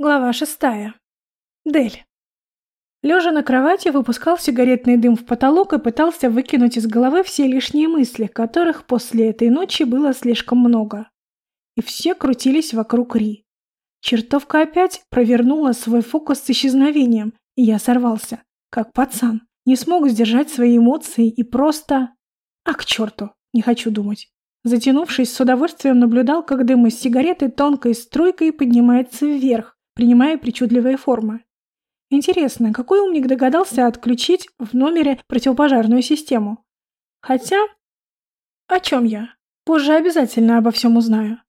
Глава шестая. Дель. Лежа на кровати, выпускал сигаретный дым в потолок и пытался выкинуть из головы все лишние мысли, которых после этой ночи было слишком много. И все крутились вокруг Ри. Чертовка опять провернула свой фокус с исчезновением, и я сорвался, как пацан. Не смог сдержать свои эмоции и просто... А к черту, не хочу думать. Затянувшись, с удовольствием наблюдал, как дым из сигареты тонкой струйкой поднимается вверх, принимая причудливые формы. Интересно, какой умник догадался отключить в номере противопожарную систему? Хотя... О чем я? Позже обязательно обо всем узнаю.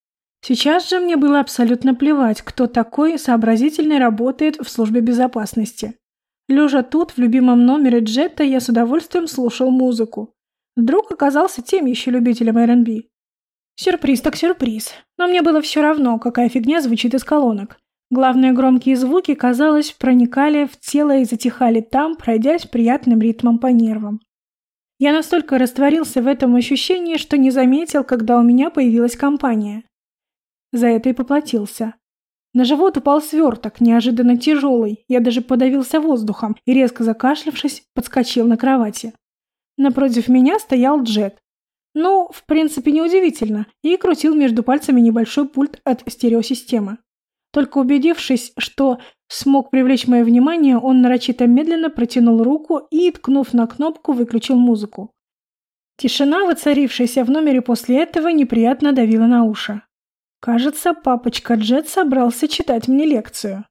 Сейчас же мне было абсолютно плевать, кто такой сообразительный работает в службе безопасности. Лежа тут, в любимом номере Джетта, я с удовольствием слушал музыку. Друг оказался тем еще любителем R&B. Сюрприз так сюрприз. Но мне было все равно, какая фигня звучит из колонок. Главные громкие звуки, казалось, проникали в тело и затихали там, пройдясь приятным ритмом по нервам. Я настолько растворился в этом ощущении, что не заметил, когда у меня появилась компания. За это и поплатился. На живот упал сверток, неожиданно тяжелый. Я даже подавился воздухом и, резко закашлявшись, подскочил на кровати. Напротив меня стоял Джет. Ну, в принципе, неудивительно, и крутил между пальцами небольшой пульт от стереосистемы. Только убедившись, что смог привлечь мое внимание, он нарочито медленно протянул руку и, ткнув на кнопку, выключил музыку. Тишина, воцарившаяся в номере после этого, неприятно давила на уши. Кажется, папочка Джет собрался читать мне лекцию.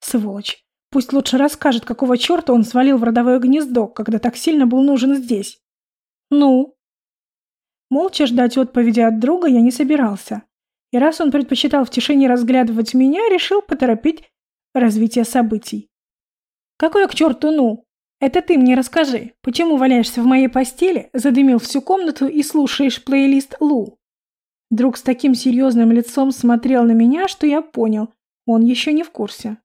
Сволочь. Пусть лучше расскажет, какого черта он свалил в родовое гнездо, когда так сильно был нужен здесь. Ну? Молча ждать отповеди от друга я не собирался. И раз он предпочитал в тишине разглядывать меня, решил поторопить развитие событий. «Какое к черту ну? Это ты мне расскажи, почему валяешься в моей постели, задымил всю комнату и слушаешь плейлист Лу?» Друг с таким серьезным лицом смотрел на меня, что я понял, он еще не в курсе.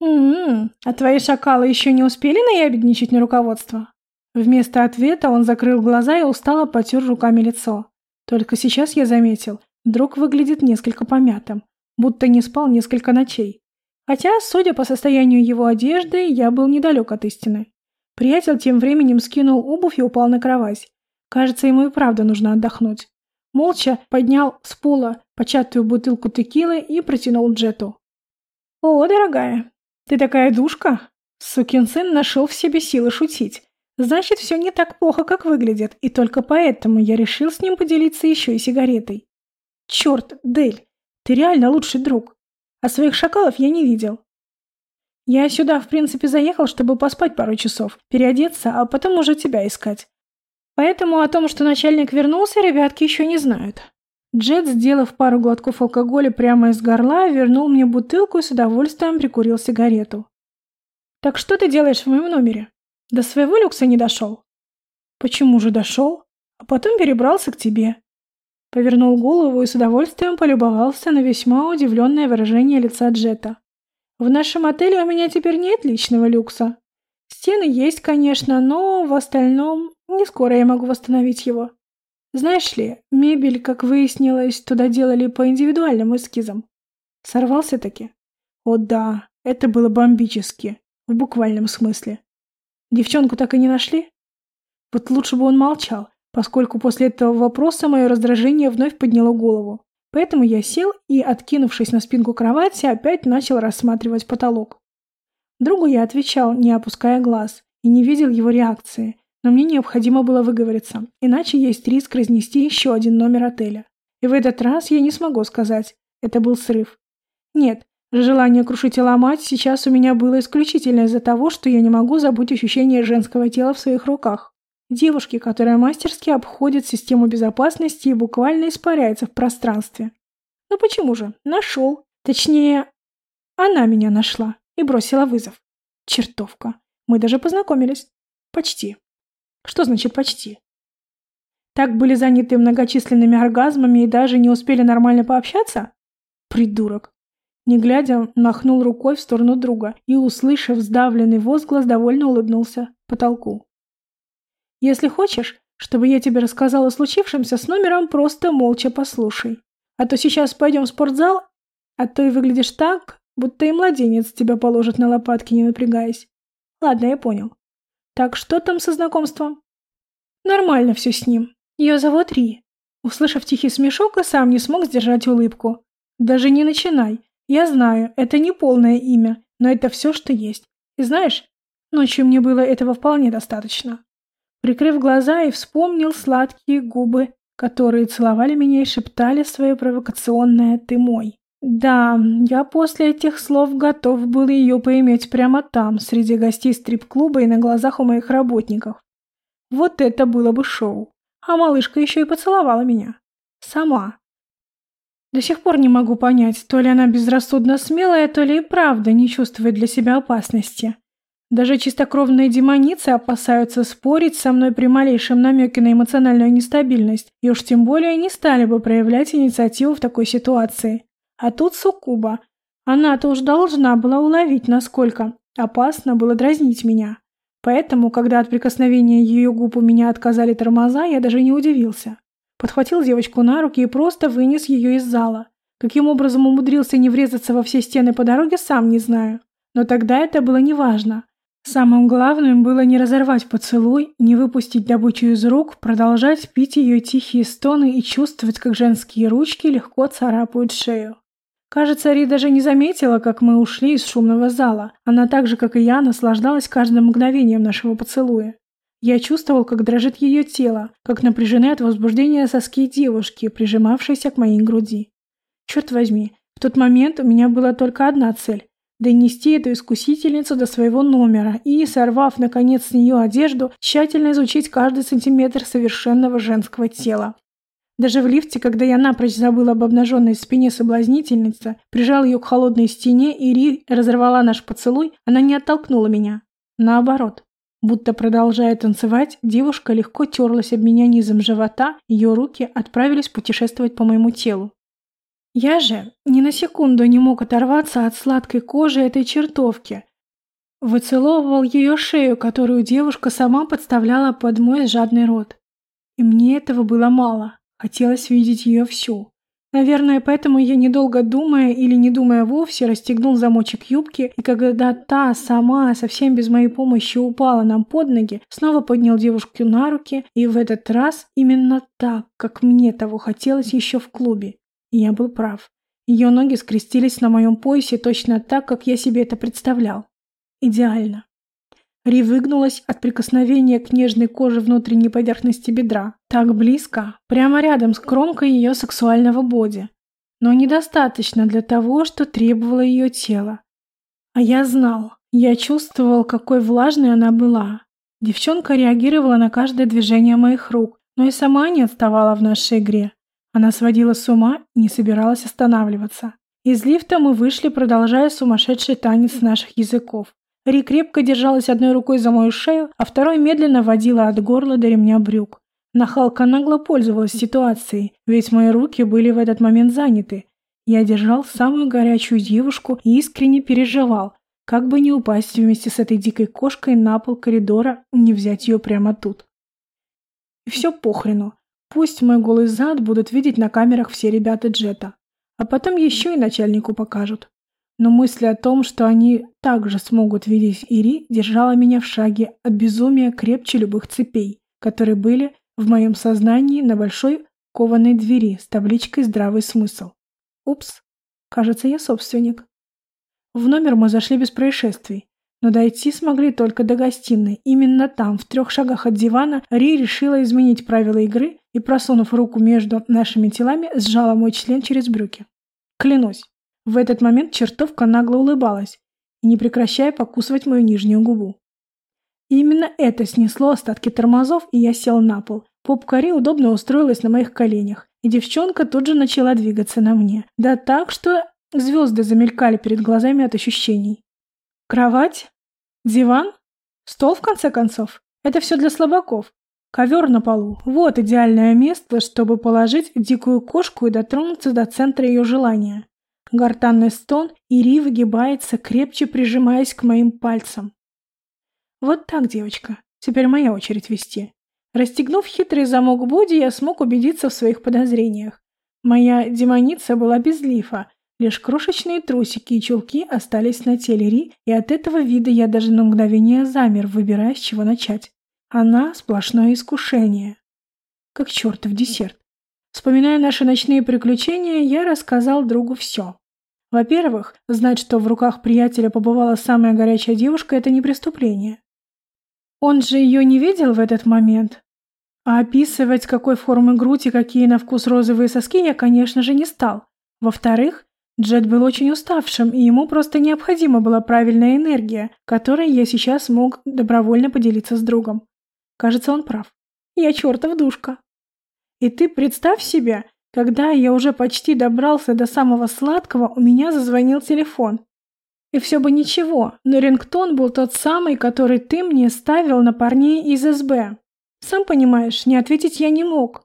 «М-м, а твои шакалы еще не успели наябедничать на руководство?» Вместо ответа он закрыл глаза и устало потер руками лицо. Только сейчас я заметил, Друг выглядит несколько помятым, будто не спал несколько ночей. Хотя, судя по состоянию его одежды, я был недалек от истины. Приятель тем временем скинул обувь и упал на кровать. Кажется, ему и правда нужно отдохнуть. Молча поднял с пола початую бутылку текилы и протянул Джету. «О, дорогая, ты такая душка!» Сукин сын нашел в себе силы шутить. Значит, все не так плохо, как выглядит, и только поэтому я решил с ним поделиться еще и сигаретой. Черт, Дель, ты реально лучший друг. А своих шакалов я не видел. Я сюда, в принципе, заехал, чтобы поспать пару часов, переодеться, а потом уже тебя искать. Поэтому о том, что начальник вернулся, ребятки еще не знают. Джет, сделав пару глотков алкоголя прямо из горла, вернул мне бутылку и с удовольствием прикурил сигарету. «Так что ты делаешь в моем номере? До своего люкса не дошел?» «Почему же дошел? А потом перебрался к тебе. Повернул голову и с удовольствием полюбовался на весьма удивленное выражение лица Джета. «В нашем отеле у меня теперь нет личного люкса. Стены есть, конечно, но в остальном не скоро я могу восстановить его. Знаешь ли, мебель, как выяснилось, туда делали по индивидуальным эскизам. Сорвался-таки? О да, это было бомбически, в буквальном смысле. Девчонку так и не нашли? Вот лучше бы он молчал, поскольку после этого вопроса мое раздражение вновь подняло голову. Поэтому я сел и, откинувшись на спинку кровати, опять начал рассматривать потолок. Другу я отвечал, не опуская глаз, и не видел его реакции, но мне необходимо было выговориться, иначе есть риск разнести еще один номер отеля. И в этот раз я не смогу сказать, это был срыв. Нет, желание крушить и ломать сейчас у меня было исключительно из-за того, что я не могу забыть ощущение женского тела в своих руках. Девушки, которая мастерски обходит систему безопасности и буквально испаряется в пространстве. Ну почему же? Нашел. Точнее, она меня нашла и бросила вызов. Чертовка. Мы даже познакомились. Почти. Что значит почти? Так были заняты многочисленными оргазмами и даже не успели нормально пообщаться? Придурок. Не глядя, махнул рукой в сторону друга и, услышав сдавленный возглас, довольно улыбнулся потолку. Если хочешь, чтобы я тебе рассказала о случившемся с номером, просто молча послушай. А то сейчас пойдем в спортзал, а то и выглядишь так, Будто и младенец тебя положит на лопатки, не напрягаясь. Ладно, я понял. Так что там со знакомством? Нормально все с ним. Ее зовут Ри. Услышав тихий смешок, и сам не смог сдержать улыбку. Даже не начинай. Я знаю, это не полное имя, но это все, что есть. И знаешь, ночью мне было этого вполне достаточно. Прикрыв глаза и вспомнил сладкие губы, которые целовали меня и шептали свое провокационное «ты мой». Да, я после этих слов готов был ее поиметь прямо там, среди гостей стрип-клуба и на глазах у моих работников. Вот это было бы шоу. А малышка еще и поцеловала меня. Сама. До сих пор не могу понять, то ли она безрассудно смелая, то ли и правда не чувствует для себя опасности. Даже чистокровные демоницы опасаются спорить со мной при малейшем намеке на эмоциональную нестабильность, и уж тем более не стали бы проявлять инициативу в такой ситуации. А тут Сукуба. Она-то уж должна была уловить, насколько опасно было дразнить меня. Поэтому, когда от прикосновения ее губ у меня отказали тормоза, я даже не удивился. Подхватил девочку на руки и просто вынес ее из зала. Каким образом умудрился не врезаться во все стены по дороге, сам не знаю. Но тогда это было неважно. Самым главным было не разорвать поцелуй, не выпустить добычу из рук, продолжать пить ее тихие стоны и чувствовать, как женские ручки легко царапают шею. Кажется, Ри даже не заметила, как мы ушли из шумного зала. Она так же, как и я, наслаждалась каждым мгновением нашего поцелуя. Я чувствовал, как дрожит ее тело, как напряжены от возбуждения соски девушки, прижимавшейся к моей груди. Черт возьми, в тот момент у меня была только одна цель – донести эту искусительницу до своего номера и, сорвав, наконец, с нее одежду, тщательно изучить каждый сантиметр совершенного женского тела. Даже в лифте, когда я напрочь забыл об обнаженной спине соблазнительницы, прижал ее к холодной стене и Ри разорвала наш поцелуй, она не оттолкнула меня. Наоборот. Будто продолжая танцевать, девушка легко терлась об меня низом живота, ее руки отправились путешествовать по моему телу. Я же ни на секунду не мог оторваться от сладкой кожи этой чертовки. Выцеловывал ее шею, которую девушка сама подставляла под мой жадный рот. И мне этого было мало. Хотелось видеть ее всю. Наверное, поэтому я, недолго думая или не думая вовсе, расстегнул замочек юбки, и когда та сама, совсем без моей помощи, упала нам под ноги, снова поднял девушку на руки, и в этот раз именно так, как мне того хотелось еще в клубе. Я был прав. Ее ноги скрестились на моем поясе точно так, как я себе это представлял. Идеально. Ри выгнулась от прикосновения к нежной коже внутренней поверхности бедра. Так близко, прямо рядом с кромкой ее сексуального боди. Но недостаточно для того, что требовало ее тело. А я знал, я чувствовал, какой влажной она была. Девчонка реагировала на каждое движение моих рук, но и сама не отставала в нашей игре. Она сводила с ума и не собиралась останавливаться. Из лифта мы вышли, продолжая сумасшедший танец наших языков. Ри крепко держалась одной рукой за мою шею, а второй медленно водила от горла до ремня брюк. Нахалка нагло пользовалась ситуацией, ведь мои руки были в этот момент заняты. Я держал самую горячую девушку и искренне переживал, как бы не упасть вместе с этой дикой кошкой на пол коридора не взять ее прямо тут. И все похрену. Пусть мой голый зад будут видеть на камерах все ребята Джета. А потом еще и начальнику покажут но мысль о том, что они также смогут видеть Ири, держала меня в шаге от безумия крепче любых цепей, которые были в моем сознании на большой кованой двери с табличкой «Здравый смысл». Упс, кажется, я собственник. В номер мы зашли без происшествий, но дойти смогли только до гостиной. Именно там, в трех шагах от дивана, Ри решила изменить правила игры и, просунув руку между нашими телами, сжала мой член через брюки. Клянусь, в этот момент чертовка нагло улыбалась, не прекращая покусывать мою нижнюю губу. И именно это снесло остатки тормозов, и я сел на пол. Поп-кари удобно устроилась на моих коленях, и девчонка тут же начала двигаться на мне. Да так, что звезды замелькали перед глазами от ощущений. Кровать? Диван? Стол, в конце концов? Это все для слабаков. Ковер на полу. Вот идеальное место, чтобы положить дикую кошку и дотронуться до центра ее желания. Гортанный стон, и Ри выгибается, крепче прижимаясь к моим пальцам. Вот так, девочка. Теперь моя очередь вести. Расстегнув хитрый замок Боди, я смог убедиться в своих подозрениях. Моя демоница была без лифа, Лишь крошечные трусики и чулки остались на теле Ри, и от этого вида я даже на мгновение замер, выбирая, с чего начать. Она – сплошное искушение. Как чертов десерт. Вспоминая наши ночные приключения, я рассказал другу все. Во-первых, знать, что в руках приятеля побывала самая горячая девушка – это не преступление. Он же ее не видел в этот момент. А описывать, какой формы грудь и какие на вкус розовые соски, я, конечно же, не стал. Во-вторых, Джет был очень уставшим, и ему просто необходима была правильная энергия, которой я сейчас мог добровольно поделиться с другом. Кажется, он прав. Я чертов душка. И ты представь себе, когда я уже почти добрался до самого сладкого, у меня зазвонил телефон. И все бы ничего, но рингтон был тот самый, который ты мне ставил на парней из СБ. Сам понимаешь, не ответить я не мог.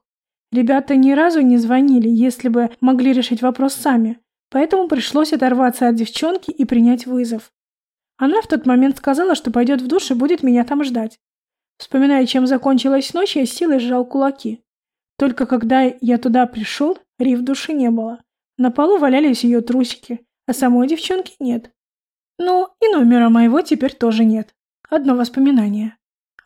Ребята ни разу не звонили, если бы могли решить вопрос сами. Поэтому пришлось оторваться от девчонки и принять вызов. Она в тот момент сказала, что пойдет в душ и будет меня там ждать. Вспоминая, чем закончилась ночь, я силой сжал кулаки. Только когда я туда пришел, Ри в душе не было. На полу валялись ее трусики, а самой девчонки нет. Ну, и номера моего теперь тоже нет. Одно воспоминание.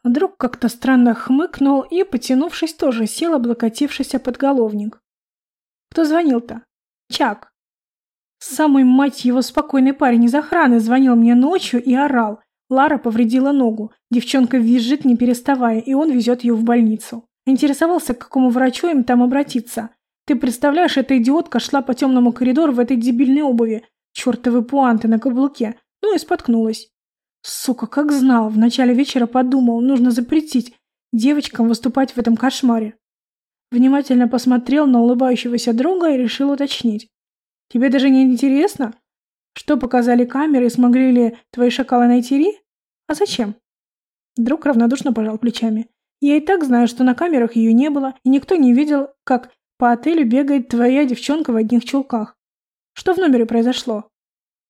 Друг как-то странно хмыкнул и, потянувшись, тоже сел, облокотившись о подголовник. Кто звонил-то? Чак. Самый, мать его, спокойный парень из охраны звонил мне ночью и орал. Лара повредила ногу. Девчонка визжит, не переставая, и он везет ее в больницу. Интересовался, к какому врачу им там обратиться. Ты представляешь, эта идиотка шла по темному коридору в этой дебильной обуви. Чертовы пуанты на каблуке. Ну и споткнулась. Сука, как знал, в начале вечера подумал, нужно запретить девочкам выступать в этом кошмаре. Внимательно посмотрел на улыбающегося друга и решил уточнить. Тебе даже не интересно, что показали камеры и смогли ли твои шакалы найти Ри? А зачем? Друг равнодушно пожал плечами. Я и так знаю, что на камерах ее не было, и никто не видел, как по отелю бегает твоя девчонка в одних чулках. Что в номере произошло?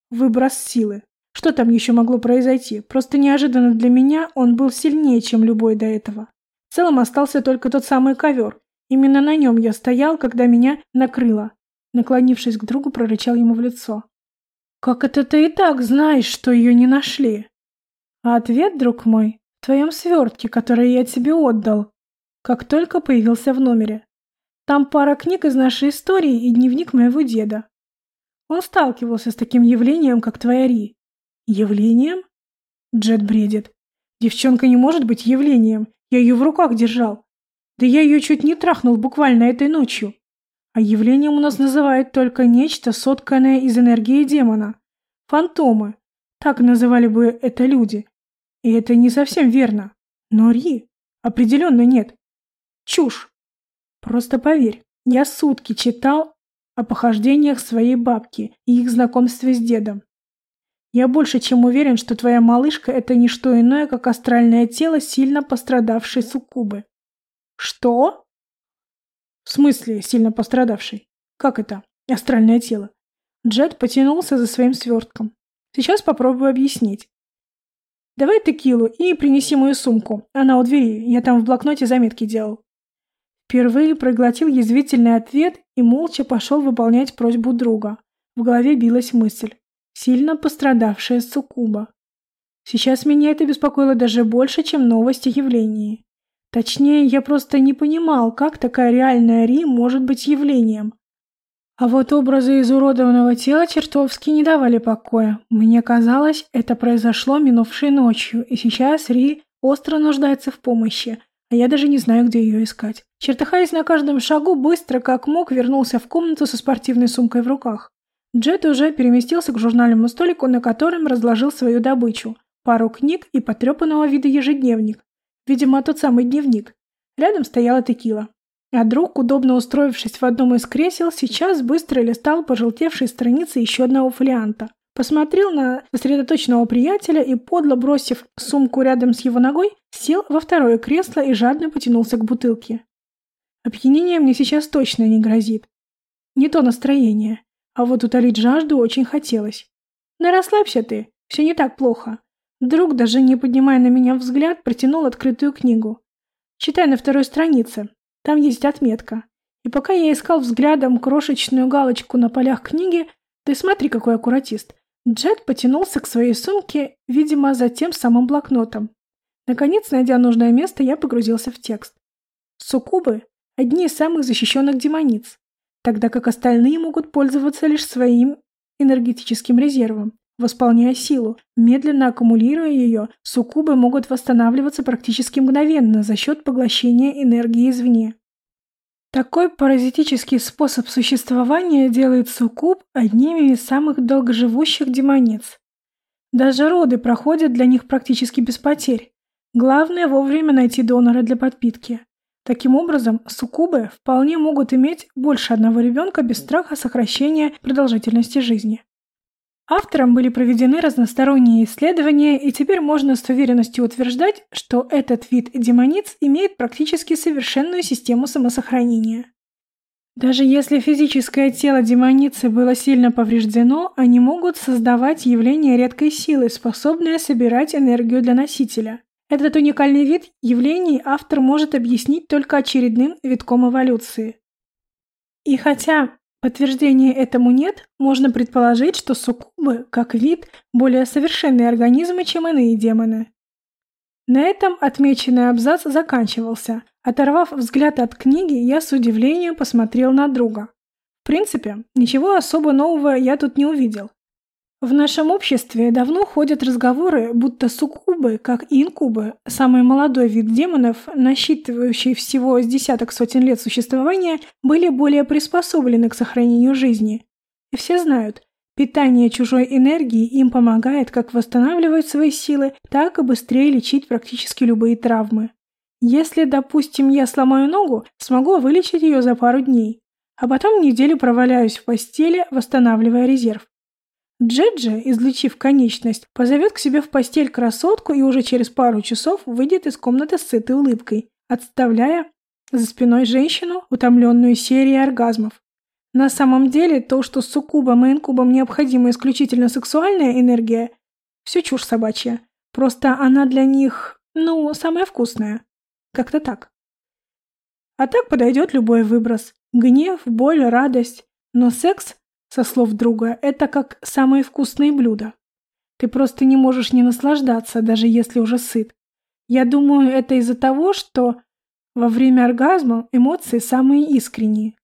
Выброс силы. Что там еще могло произойти? Просто неожиданно для меня он был сильнее, чем любой до этого. В целом остался только тот самый ковер. Именно на нем я стоял, когда меня накрыло. Наклонившись к другу, прорычал ему в лицо. «Как это ты и так знаешь, что ее не нашли?» А ответ, друг мой, в твоем свертке, который я тебе отдал, как только появился в номере. Там пара книг из нашей истории и дневник моего деда. Он сталкивался с таким явлением, как твоя Ри. Явлением? Джет бредит. Девчонка не может быть явлением. Я ее в руках держал. Да я ее чуть не трахнул буквально этой ночью. А явлением у нас называют только нечто, сотканное из энергии демона. Фантомы. Так называли бы это люди. И это не совсем верно. Но Ри определенно нет. Чушь. Просто поверь, я сутки читал о похождениях своей бабки и их знакомстве с дедом. Я больше чем уверен, что твоя малышка – это не что иное, как астральное тело сильно пострадавшей суккубы. Что? В смысле сильно пострадавшей? Как это? Астральное тело. Джет потянулся за своим свертком. Сейчас попробую объяснить. Давай текилу и принеси мою сумку. Она у двери, я там в блокноте заметки делал. Впервые проглотил язвительный ответ и молча пошел выполнять просьбу друга. В голове билась мысль. Сильно пострадавшая суккуба. Сейчас меня это беспокоило даже больше, чем новость о явлении. Точнее, я просто не понимал, как такая реальная Ри может быть явлением. А вот образы изуродованного тела чертовски не давали покоя. Мне казалось, это произошло минувшей ночью, и сейчас Ри остро нуждается в помощи, а я даже не знаю, где ее искать. Чертыхаясь на каждом шагу, быстро, как мог, вернулся в комнату со спортивной сумкой в руках. Джет уже переместился к журнальному столику, на котором разложил свою добычу. Пару книг и потрепанного вида ежедневник. Видимо, тот самый дневник. Рядом стояла текила. А друг, удобно устроившись в одном из кресел, сейчас быстро листал пожелтевшие страницы еще одного фолианта. Посмотрел на сосредоточенного приятеля и, подло бросив сумку рядом с его ногой, сел во второе кресло и жадно потянулся к бутылке. Опьянение мне сейчас точно не грозит. Не то настроение. А вот утолить жажду очень хотелось. Да расслабься ты, все не так плохо. Друг, даже не поднимая на меня взгляд, протянул открытую книгу. Читай на второй странице. Там есть отметка. И пока я искал взглядом крошечную галочку на полях книги, Ты смотри, какой аккуратист. Джет потянулся к своей сумке, видимо, за тем самым блокнотом. Наконец, найдя нужное место, я погрузился в текст. Суккубы – одни из самых защищенных демониц, тогда как остальные могут пользоваться лишь своим энергетическим резервом. Восполняя силу, медленно аккумулируя ее, суккубы могут восстанавливаться практически мгновенно за счет поглощения энергии извне. Такой паразитический способ существования делает суккуб одними из самых долгоживущих демониц. Даже роды проходят для них практически без потерь. Главное вовремя найти донора для подпитки. Таким образом, суккубы вполне могут иметь больше одного ребенка без страха сокращения продолжительности жизни. Автором были проведены разносторонние исследования, и теперь можно с уверенностью утверждать, что этот вид демониц имеет практически совершенную систему самосохранения. Даже если физическое тело демоницы было сильно повреждено, они могут создавать явление редкой силы, способное собирать энергию для носителя. Этот уникальный вид явлений автор может объяснить только очередным витком эволюции. И хотя Подтверждения этому нет, можно предположить, что суккубы, как вид, более совершенные организмы, чем иные демоны. На этом отмеченный абзац заканчивался. Оторвав взгляд от книги, я с удивлением посмотрел на друга. В принципе, ничего особо нового я тут не увидел. В нашем обществе давно ходят разговоры, будто суккубы, как инкубы, самый молодой вид демонов, насчитывающий всего с десяток сотен лет существования, были более приспособлены к сохранению жизни. И все знают, питание чужой энергии им помогает как восстанавливать свои силы, так и быстрее лечить практически любые травмы. Если, допустим, я сломаю ногу, смогу вылечить ее за пару дней, а потом неделю проваляюсь в постели, восстанавливая резерв. Джеджи, излечив конечность, позовет к себе в постель красотку и уже через пару часов выйдет из комнаты с сытой улыбкой, отставляя за спиной женщину, утомленную серией оргазмов. На самом деле, то, что суккубам и инкубам необходима исключительно сексуальная энергия, все чушь собачья. Просто она для них, ну, самая вкусная. Как-то так. А так подойдет любой выброс. Гнев, боль, радость. Но секс со слов друга, это как самые вкусные блюда. Ты просто не можешь не наслаждаться, даже если уже сыт. Я думаю, это из-за того, что во время оргазма эмоции самые искренние.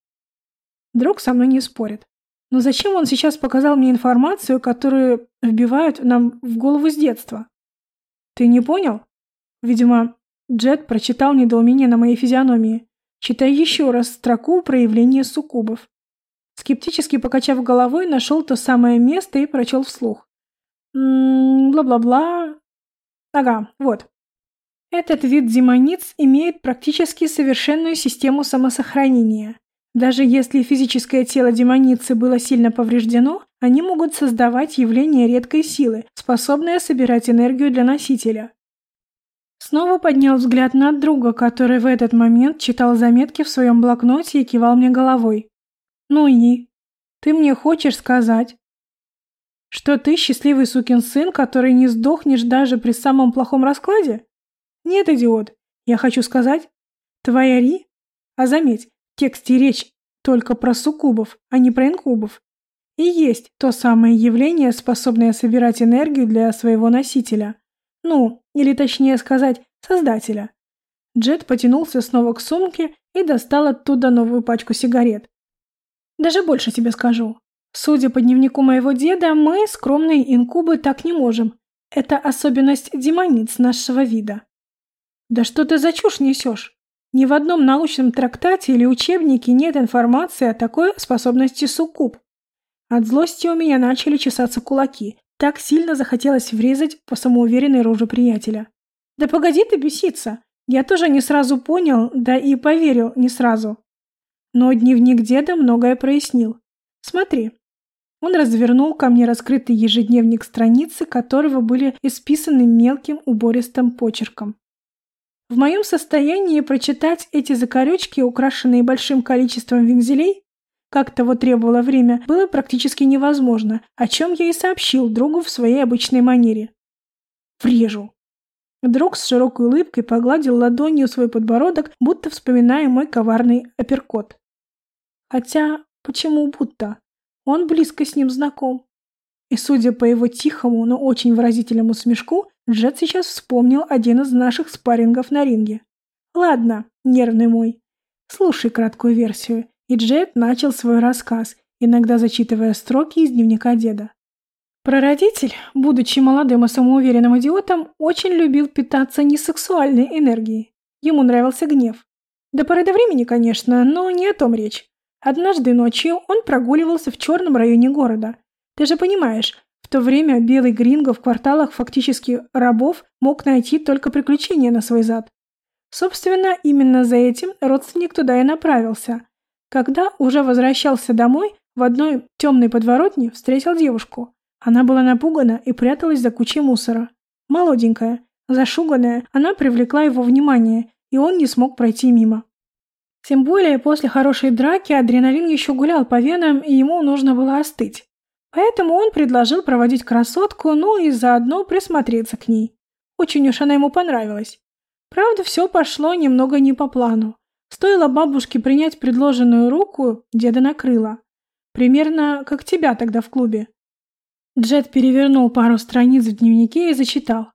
Друг со мной не спорит. Но зачем он сейчас показал мне информацию, которую вбивают нам в голову с детства? Ты не понял? Видимо, Джет прочитал недоумение на моей физиономии. Читай еще раз строку проявления суккубов. Скептически покачав головой, нашел то самое место и прочел вслух. «М-м, бла-бла-бла. Ага, вот. Этот вид демониц имеет практически совершенную систему самосохранения. Даже если физическое тело демоницы было сильно повреждено, они могут создавать явление редкой силы, способное собирать энергию для носителя. Снова поднял взгляд на друга, который в этот момент читал заметки в своем блокноте и кивал мне головой. Ну и? Ты мне хочешь сказать, что ты счастливый сукин сын, который не сдохнешь даже при самом плохом раскладе? Нет, идиот. Я хочу сказать, твоя Ри... А заметь, в тексте речь только про суккубов, а не про инкубов. И есть то самое явление, способное собирать энергию для своего носителя. Ну, или точнее сказать, создателя. Джет потянулся снова к сумке и достал оттуда новую пачку сигарет. Даже больше тебе скажу. Судя по дневнику моего деда, мы, скромные инкубы, так не можем. Это особенность демониц нашего вида. Да что ты за чушь несешь? Ни в одном научном трактате или учебнике нет информации о такой способности суккуб. От злости у меня начали чесаться кулаки. Так сильно захотелось врезать по самоуверенной роже приятеля. Да погоди ты беситься. Я тоже не сразу понял, да и поверил не сразу. Но дневник деда многое прояснил. Смотри. Он развернул ко мне раскрытый ежедневник страницы, которого были исписаны мелким убористым почерком. В моем состоянии прочитать эти закорючки, украшенные большим количеством вензелей, как того требовало время, было практически невозможно, о чем я и сообщил другу в своей обычной манере. Врежу. Друг с широкой улыбкой погладил ладонью свой подбородок, будто вспоминая мой коварный апперкот. Хотя, почему будто? Он близко с ним знаком. И судя по его тихому, но очень выразительному смешку, Джет сейчас вспомнил один из наших спаррингов на ринге. Ладно, нервный мой. Слушай краткую версию. И Джет начал свой рассказ, иногда зачитывая строки из дневника деда. Прародитель, будучи молодым и самоуверенным идиотом, очень любил питаться несексуальной энергией. Ему нравился гнев. До поры до времени, конечно, но не о том речь. Однажды ночью он прогуливался в черном районе города. Ты же понимаешь, в то время белый гринго в кварталах фактически рабов мог найти только приключения на свой зад. Собственно, именно за этим родственник туда и направился. Когда уже возвращался домой, в одной темной подворотне встретил девушку. Она была напугана и пряталась за кучей мусора. Молоденькая, зашуганная, она привлекла его внимание, и он не смог пройти мимо. Тем более после хорошей драки адреналин еще гулял по венам, и ему нужно было остыть. Поэтому он предложил проводить красотку, ну и заодно присмотреться к ней. Очень уж она ему понравилась. Правда, все пошло немного не по плану. Стоило бабушке принять предложенную руку, деда накрыло. Примерно как тебя тогда в клубе. Джет перевернул пару страниц в дневнике и зачитал.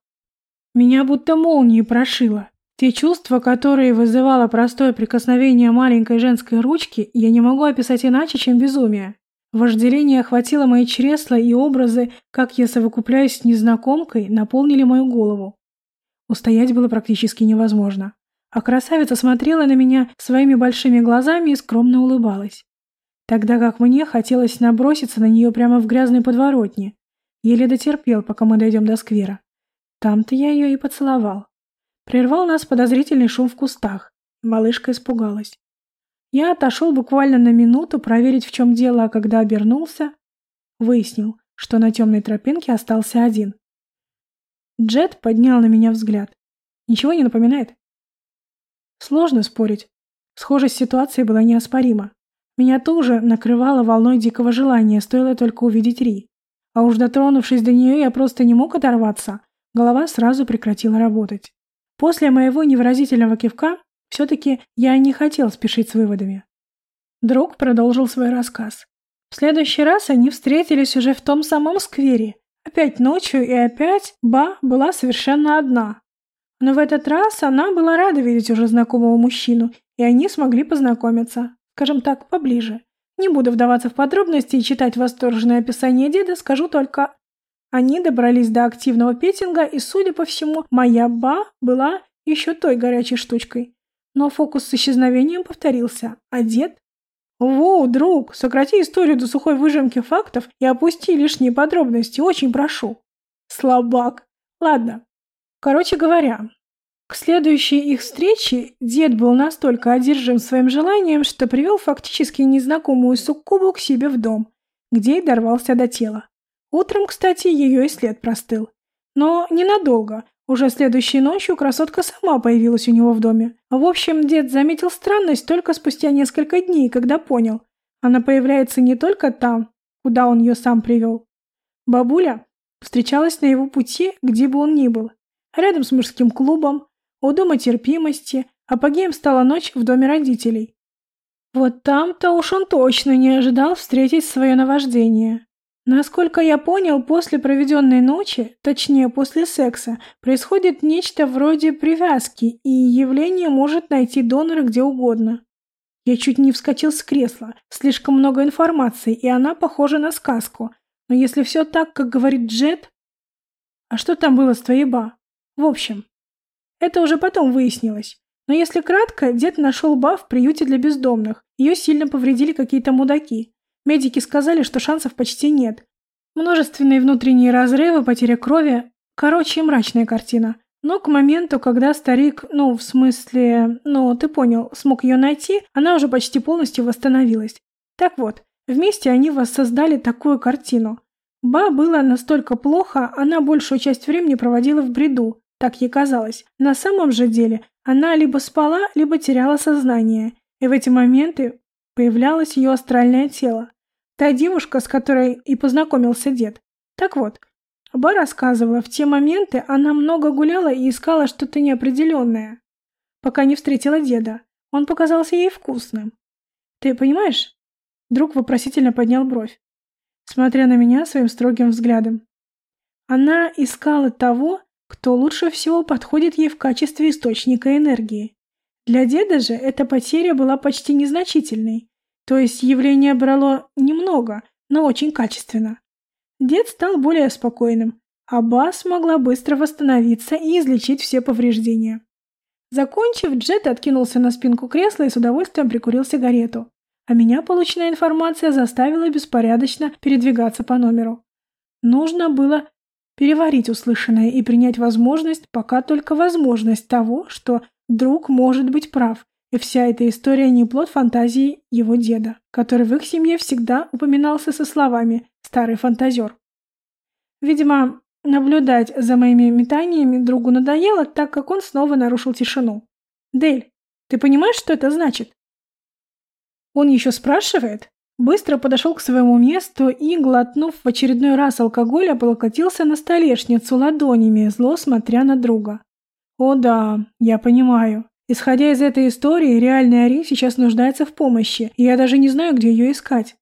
Меня будто молнией прошило. Те чувства, которые вызывало простое прикосновение маленькой женской ручки, я не могу описать иначе, чем безумие. Вожделение охватило мои чресла, и образы, как я совокупляюсь с незнакомкой, наполнили мою голову. Устоять было практически невозможно. А красавица смотрела на меня своими большими глазами и скромно улыбалась. Тогда как мне хотелось наброситься на нее прямо в грязной подворотне. Еле дотерпел, пока мы дойдем до сквера. Там-то я ее и поцеловал. Прервал нас подозрительный шум в кустах. Малышка испугалась. Я отошел буквально на минуту проверить, в чем дело, а когда обернулся, выяснил, что на темной тропинке остался один. Джет поднял на меня взгляд. Ничего не напоминает? Сложно спорить. Схожесть ситуации была неоспорима. Меня тоже накрывало волной дикого желания, стоило только увидеть Ри. А уж дотронувшись до нее, я просто не мог оторваться. Голова сразу прекратила работать. После моего невыразительного кивка все-таки я не хотел спешить с выводами. Друг продолжил свой рассказ. В следующий раз они встретились уже в том самом сквере. Опять ночью и опять Ба была совершенно одна. Но в этот раз она была рада видеть уже знакомого мужчину, и они смогли познакомиться скажем так, поближе. Не буду вдаваться в подробности и читать восторженное описание деда, скажу только... Они добрались до активного петинга, и, судя по всему, моя ба была еще той горячей штучкой. Но фокус с исчезновением повторился, а дед... «Воу, друг, сократи историю до сухой выжимки фактов и опусти лишние подробности, очень прошу». «Слабак. Ладно. Короче говоря, к следующей их встрече дед был настолько одержим своим желанием, что привел фактически незнакомую суккубу к себе в дом, где и дорвался до тела. Утром, кстати, ее и след простыл. Но ненадолго. Уже следующей ночью красотка сама появилась у него в доме. В общем, дед заметил странность только спустя несколько дней, когда понял. Она появляется не только там, куда он ее сам привел. Бабуля встречалась на его пути, где бы он ни был. Рядом с мужским клубом, у дома терпимости, апогеем стала ночь в доме родителей. Вот там-то уж он точно не ожидал встретить свое наваждение. Насколько я понял, после проведенной ночи, точнее после секса, происходит нечто вроде привязки, и явление может найти донора где угодно. Я чуть не вскочил с кресла, слишком много информации, и она похожа на сказку. Но если все так, как говорит Джет... А что там было с твоей ба? В общем, это уже потом выяснилось. Но если кратко, дед нашел Ба в приюте для бездомных. Ее сильно повредили какие-то мудаки. Медики сказали, что шансов почти нет. Множественные внутренние разрывы, потеря крови. Короче, мрачная картина. Но к моменту, когда старик, ну, в смысле, ну, ты понял, смог ее найти, она уже почти полностью восстановилась. Так вот, вместе они воссоздали такую картину. Ба было настолько плохо, она большую часть времени проводила в бреду, так ей казалось. На самом же деле она либо спала, либо теряла сознание, и в эти моменты появлялось ее астральное тело. Та девушка, с которой и познакомился дед. Так вот, Ба рассказывала, в те моменты она много гуляла и искала что-то неопределенное, пока не встретила деда. Он показался ей вкусным. Ты понимаешь? Друг вопросительно поднял бровь. смотря на меня своим строгим взглядом. Она искала того, кто лучше всего подходит ей в качестве источника энергии. Для деда же эта потеря была почти незначительной, то есть явление брало немного, но очень качественно. Дед стал более спокойным, а Бас могла быстро восстановиться и излечить все повреждения. Закончив, Джет откинулся на спинку кресла и с удовольствием прикурил сигарету. А меня полученная информация заставила беспорядочно передвигаться по номеру. Нужно было переварить услышанное и принять возможность, пока только возможность того, что друг может быть прав, и вся эта история не плод фантазии его деда, который в их семье всегда упоминался со словами «старый фантазер». Видимо, Наблюдать за моими метаниями другу надоело, так как он снова нарушил тишину. «Дель, ты понимаешь, что это значит?» Он еще спрашивает? Быстро подошел к своему месту и, глотнув в очередной раз алкоголь, облокотился на столешницу ладонями, зло смотря на друга. «О да, я понимаю. Исходя из этой истории, реальный Ари сейчас нуждается в помощи, и я даже не знаю, где ее искать».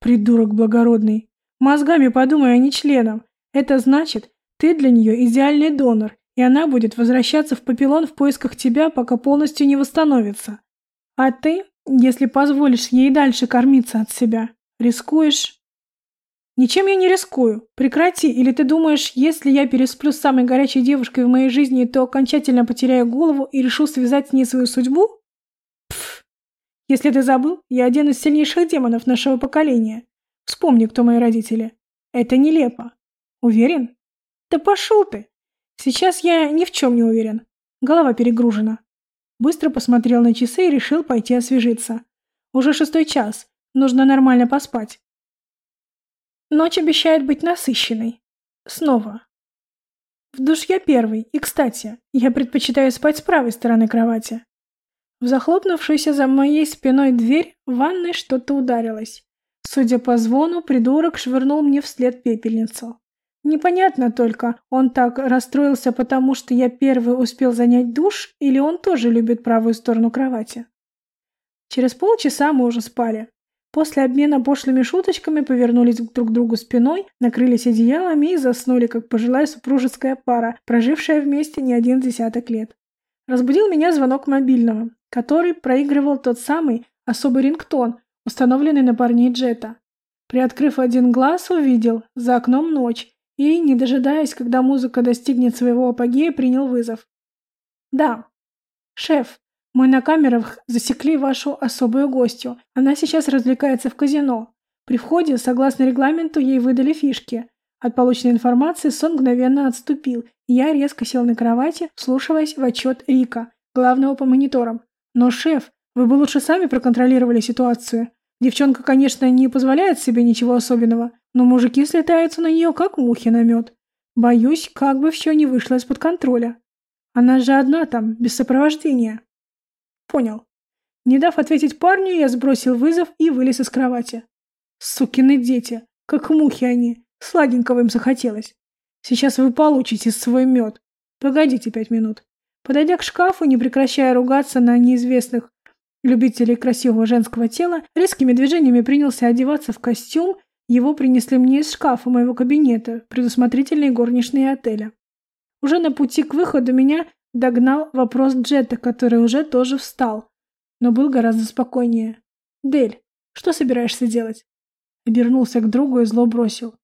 «Придурок благородный. Мозгами подумай, а не членом. Это значит, ты для нее идеальный донор, и она будет возвращаться в Папилон в поисках тебя, пока полностью не восстановится. А ты, если позволишь ей дальше кормиться от себя, рискуешь... Ничем я не рискую. Прекрати, или ты думаешь, если я пересплю с самой горячей девушкой в моей жизни, то окончательно потеряю голову и решу связать с ней свою судьбу? Пф. Если ты забыл, я один из сильнейших демонов нашего поколения. Вспомни, кто мои родители. Это нелепо. Уверен? Да пошел ты! Сейчас я ни в чем не уверен. Голова перегружена. Быстро посмотрел на часы и решил пойти освежиться. Уже шестой час. Нужно нормально поспать. Ночь обещает быть насыщенной. Снова. В душ я первый, и, кстати, я предпочитаю спать с правой стороны кровати. В захлопнувшуюся за моей спиной дверь в ванной что-то ударилось. Судя по звону, придурок швырнул мне вслед пепельницу. Непонятно только, он так расстроился, потому что я первый успел занять душ, или он тоже любит правую сторону кровати. Через полчаса мы уже спали. После обмена пошлыми шуточками повернулись друг к другу спиной, накрылись одеялами и заснули, как пожилая супружеская пара, прожившая вместе не один десяток лет. Разбудил меня звонок мобильного, который проигрывал тот самый особый рингтон, установленный на парней Джета. Приоткрыв один глаз, увидел за окном ночь и, не дожидаясь, когда музыка достигнет своего апогея, принял вызов. «Да. Шеф, мы на камерах засекли вашу особую гостью. Она сейчас развлекается в казино. При входе, согласно регламенту, ей выдали фишки. От полученной информации сон мгновенно отступил, и я резко сел на кровати, вслушиваясь в отчет Рика, главного по мониторам. Но, шеф, вы бы лучше сами проконтролировали ситуацию. Девчонка, конечно, не позволяет себе ничего особенного, но мужики слетаются на нее, как мухи на мед. Боюсь, как бы все не вышло из-под контроля. Она же одна там, без сопровождения. Понял. Не дав ответить парню, я сбросил вызов и вылез из кровати. Сукины дети, как мухи они, сладенького им захотелось. Сейчас вы получите свой мед. Погодите пять минут. Подойдя к шкафу, не прекращая ругаться на неизвестных любителей красивого женского тела, резкими движениями принялся одеваться в костюм его принесли мне из шкафа моего кабинета, предусмотрительные горничные отеля. Уже на пути к выходу меня догнал вопрос Джета, который уже тоже встал, но был гораздо спокойнее. «Дель, что собираешься делать?» Обернулся к другу и зло бросил.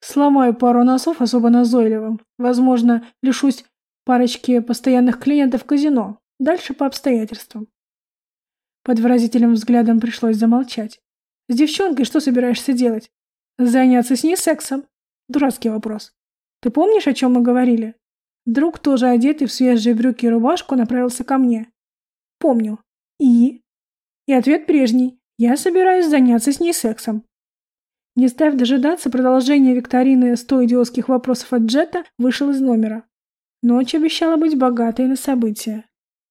«Сломаю пару носов особо назойливым. Возможно, лишусь парочки постоянных клиентов казино. Дальше по обстоятельствам». Под выразительным взглядом пришлось замолчать. «С девчонкой что собираешься делать?» Заняться с ней сексом? Дурацкий вопрос. Ты помнишь, о чем мы говорили? Друг, тоже одетый в свежие брюки и рубашку, направился ко мне. Помню. И? И ответ прежний. Я собираюсь заняться с ней сексом. Не став дожидаться продолжения викторины 100 идиотских вопросов от Джета, вышел из номера. Ночь обещала быть богатой на события.